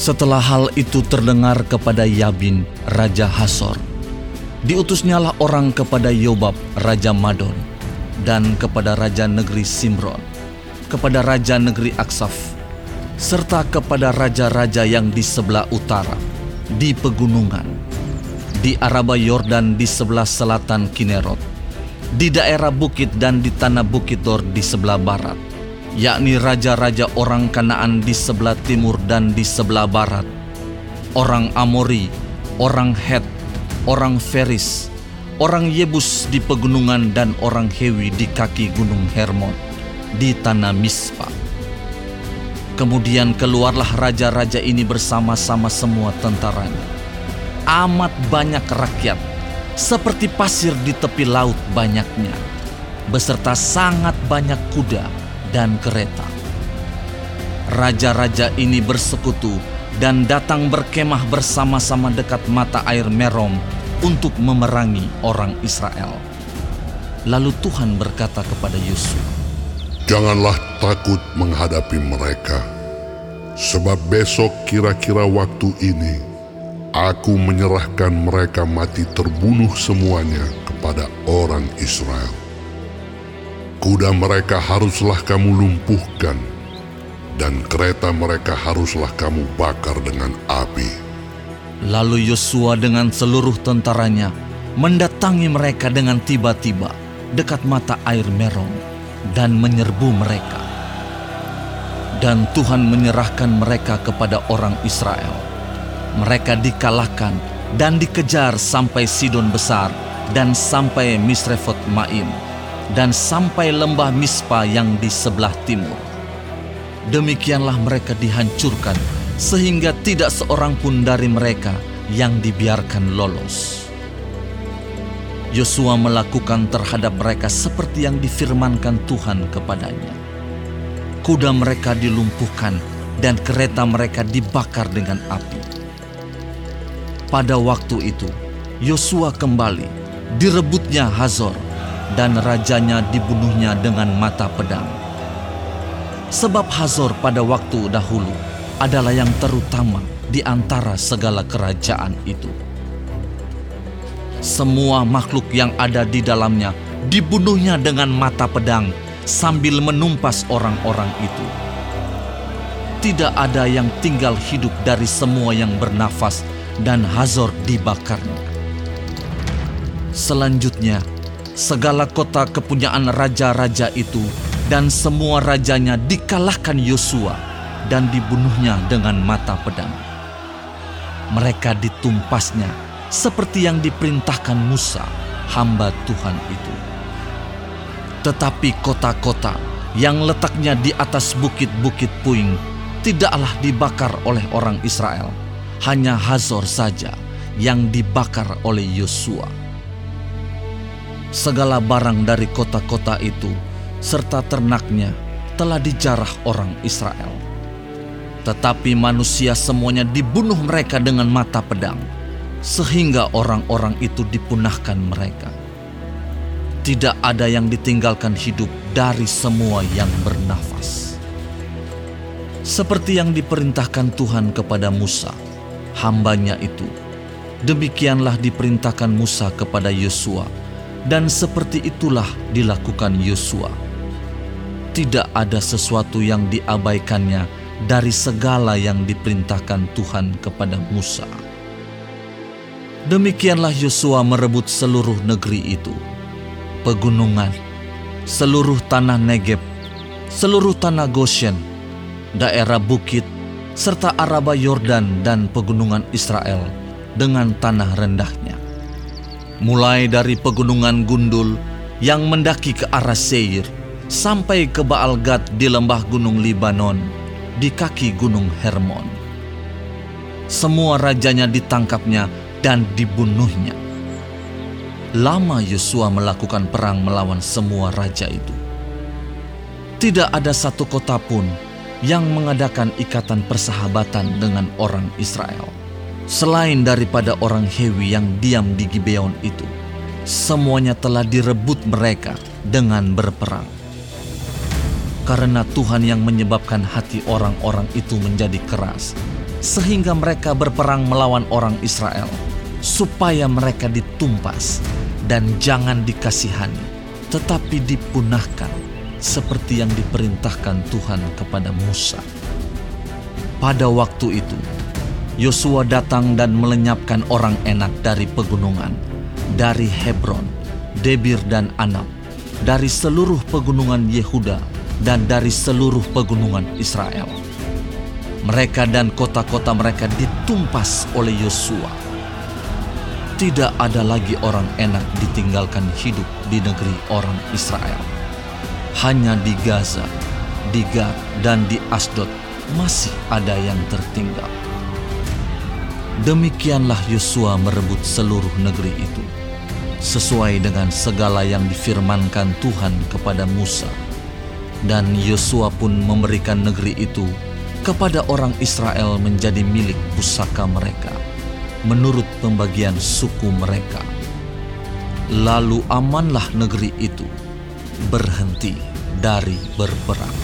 Setelah hal itu terdengar kepada Yabin, Raja Hasor, diutusnyalah orang kepada Yobab, Raja Madon, dan kepada Raja Negeri Simron, kepada Raja Negeri Aksaf, serta kepada raja-raja yang di sebelah utara, di pegunungan, di Araba Yordan di sebelah selatan Kinerot, di daerah bukit dan di tanah bukit Dor di sebelah barat, yakni raja-raja orang Kanaan di sebelah timur dan di sebelah barat, orang Amori, orang Het, orang Feris, orang Yebus di pegunungan dan orang Hewi di kaki gunung Hermon, di tanah Mispa. Kemudian keluarlah raja-raja ini bersama-sama semua tentaranya. Amat banyak rakyat, seperti pasir di tepi laut banyaknya, beserta sangat banyak kuda dan kereta. Raja-raja ini bersekutu dan datang berkemah bersama-sama dekat mata air Merom untuk memerangi orang Israel. Lalu Tuhan berkata kepada Yusuf, Janganlah takut menghadapi mereka, sebab besok kira-kira waktu ini aku menyerahkan mereka mati terbunuh semuanya kepada orang Israel. Kuda mereka haruslah kamu lumpuhkan, dan kereta mereka haruslah kamu bakar dengan api. Lalu Yosua dengan seluruh tentaranya mendatangi mereka dengan tiba-tiba dekat mata air Merom dan menyerbu mereka. Dan Tuhan menyerahkan mereka kepada orang Israel. Mereka dikalahkan dan dikejar sampai Sidon besar dan sampai Misrefot Maim dan sampai lembah Mispa yang di sebelah timur. Demikianlah mereka dihancurkan sehingga tidak seorang pun dari mereka yang dibiarkan lolos. Yosua melakukan terhadap mereka seperti yang difirmankan Tuhan kepadanya. Kuda mereka dilumpuhkan dan kereta mereka dibakar dengan api. Pada waktu itu, Yosua kembali, direbutnya Hazor, dan rajanya dibunuhnya dengan mata pedang. Sebab Hazor pada waktu dahulu adalah yang terutama di antara segala kerajaan itu semua makhluk yang ada di dalamnya dibunuhnya dengan mata pedang sambil menumpas orang-orang itu. Tidak ada yang tinggal hidup dari semua yang bernafas dan Hazor dibakarnya. Selanjutnya, segala kota kepunyaan raja-raja itu dan semua rajanya dikalahkan Yosua dan dibunuhnya dengan mata pedang. Mereka ditumpasnya seperti yang diperintahkan Musa, hamba Tuhan itu. Tetapi kota-kota yang letaknya di atas bukit-bukit puing tidaklah dibakar oleh orang Israel, hanya Hazor saja yang dibakar oleh Yosua. Segala barang dari kota-kota itu serta ternaknya telah dijarah orang Israel. Tetapi manusia semuanya dibunuh mereka dengan mata pedang sehingga orang-orang itu dipunahkan mereka. Tidak ada yang ditinggalkan hidup dari semua yang bernafas. Seperti yang diperintahkan Tuhan kepada Musa, hambanya itu, demikianlah diperintahkan Musa kepada Yosua, dan seperti itulah dilakukan Yosua. Tidak ada sesuatu yang diabaikannya dari segala yang diperintahkan Tuhan kepada Musa. Demikianlah Yosua merebut seluruh negeri itu, pegunungan, seluruh tanah Negeb, seluruh tanah Goshen, daerah bukit, serta Araba Yordan dan pegunungan Israel dengan tanah rendahnya. Mulai dari pegunungan Gundul yang mendaki ke arah Seir, sampai ke Baal Gad di lembah gunung Libanon, di kaki gunung Hermon. Semua rajanya ditangkapnya dan dibunuhnya. Lama Yosua melakukan perang melawan semua raja itu. Tidak ada satu kota pun yang mengadakan ikatan persahabatan dengan orang Israel. Selain daripada orang Hewi yang diam di Gibeon itu, semuanya telah direbut mereka dengan berperang. Karena Tuhan yang menyebabkan hati orang-orang itu menjadi keras, sehingga mereka berperang melawan orang Israel, supaya mereka ditumpas dan jangan dikasihani, tetapi dipunahkan seperti yang diperintahkan Tuhan kepada Musa. Pada waktu itu, Yosua datang dan melenyapkan orang enak dari pegunungan, dari Hebron, Debir dan Anab, dari seluruh pegunungan Yehuda dan dari seluruh pegunungan Israel. Mereka dan kota-kota mereka ditumpas oleh Yosua. Tidak ada lagi orang enak ditinggalkan hidup di negeri orang Israel. Hanya di Gaza, di Gad, dan di Asdod masih ada yang tertinggal. Demikianlah Yosua merebut seluruh negeri itu, sesuai dengan segala yang difirmankan Tuhan kepada Musa dan Yosua pun memberikan negeri itu kepada orang Israel menjadi milik pusaka mereka, menurut pembagian suku mereka. Lalu amanlah negeri itu berhenti dari berperang.